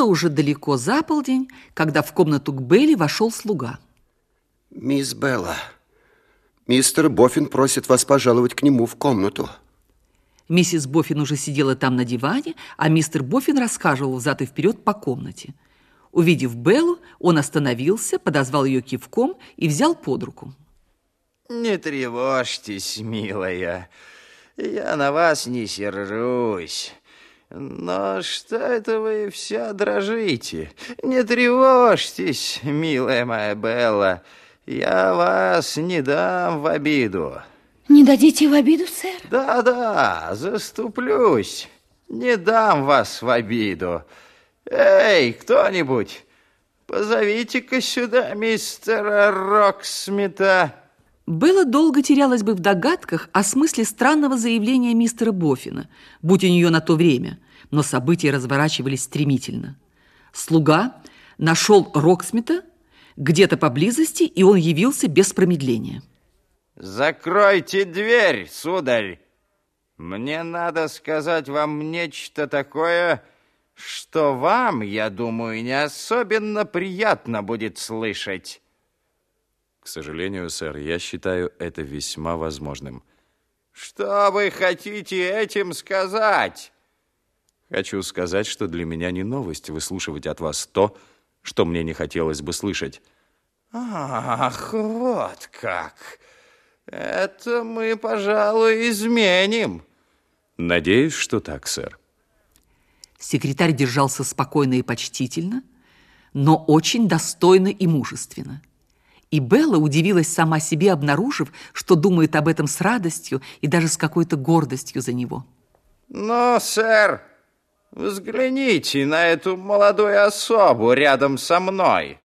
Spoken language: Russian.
Было уже далеко за полдень, когда в комнату к Белли вошел слуга. Мисс Белла, мистер Боффин просит вас пожаловать к нему в комнату. Миссис Боффин уже сидела там на диване, а мистер Боффин рассказывал взад и вперед по комнате. Увидев Беллу, он остановился, подозвал ее кивком и взял под руку. Не тревожьтесь, милая, я на вас не сержусь. Но что это вы вся дрожите? Не тревожьтесь, милая моя Белла, я вас не дам в обиду. Не дадите в обиду, сэр? Да-да, заступлюсь, не дам вас в обиду. Эй, кто-нибудь, позовите-ка сюда мистера Роксмита. Белла долго терялась бы в догадках о смысле странного заявления мистера Боффина, будь у нее на то время, но события разворачивались стремительно. Слуга нашел Роксмита где-то поблизости, и он явился без промедления. «Закройте дверь, сударь! Мне надо сказать вам нечто такое, что вам, я думаю, не особенно приятно будет слышать». К сожалению, сэр, я считаю это весьма возможным. Что вы хотите этим сказать? Хочу сказать, что для меня не новость выслушивать от вас то, что мне не хотелось бы слышать. Ах, вот как. Это мы, пожалуй, изменим. Надеюсь, что так, сэр. Секретарь держался спокойно и почтительно, но очень достойно и мужественно. И Белла удивилась сама себе, обнаружив, что думает об этом с радостью и даже с какой-то гордостью за него. Но, сэр, взгляните на эту молодую особу рядом со мной.